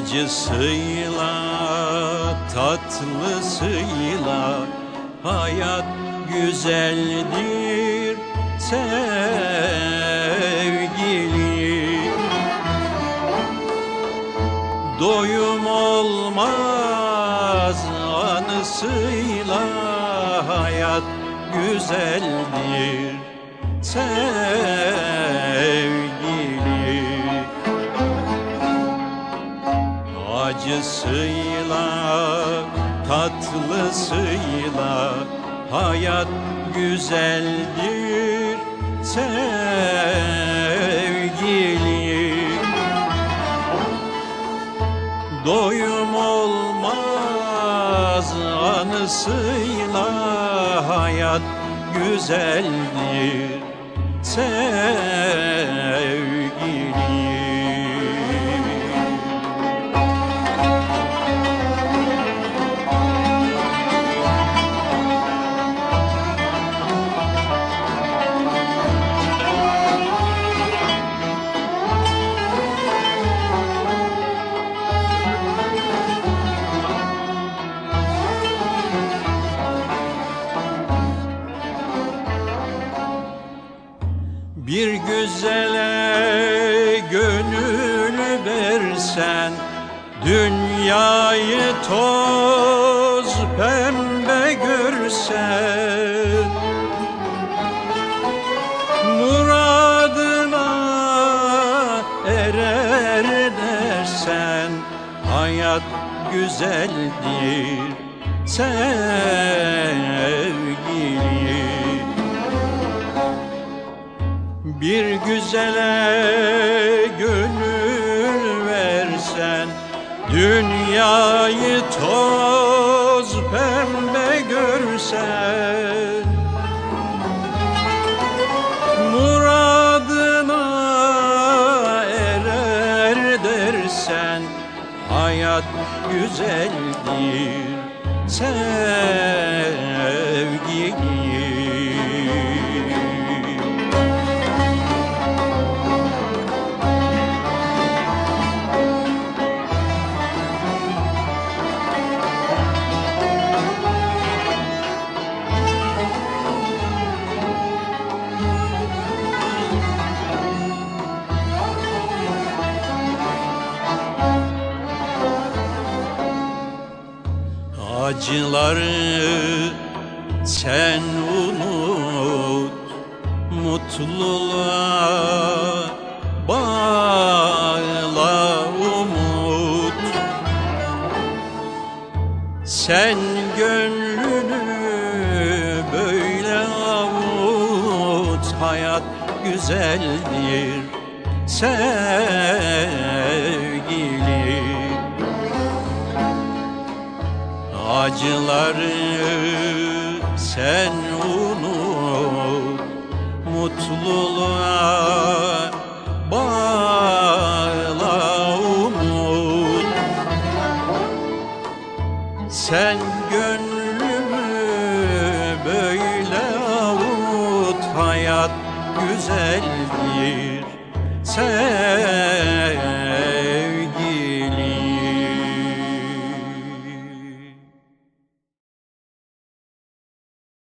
Acısıyla tatlısıyla hayat güzeldir sevgili. Doyum olmaz anısıyla hayat güzeldir sevgili Acısıyla tatlısıyla hayat güzeldir sevgili. Doyum olmaz anısıyla hayat güzeldir sevgili Bir güzele gönül versen Dünyayı toz pembe görsen. Muradına erer dersen Hayat güzeldir sevgili bir güzele gönül versen Dünyayı toz pembe görsen. Muradına erer dersen Hayat güzeldir sevgili Acıları sen unut Mutluluğa bağla umut. Sen gönlünü böyle avut Hayat güzeldir sevgili Acıları sen unut Mutluluğa bağla umut. Sen gönlümü böyle avut Hayat güzeldir. Sevgili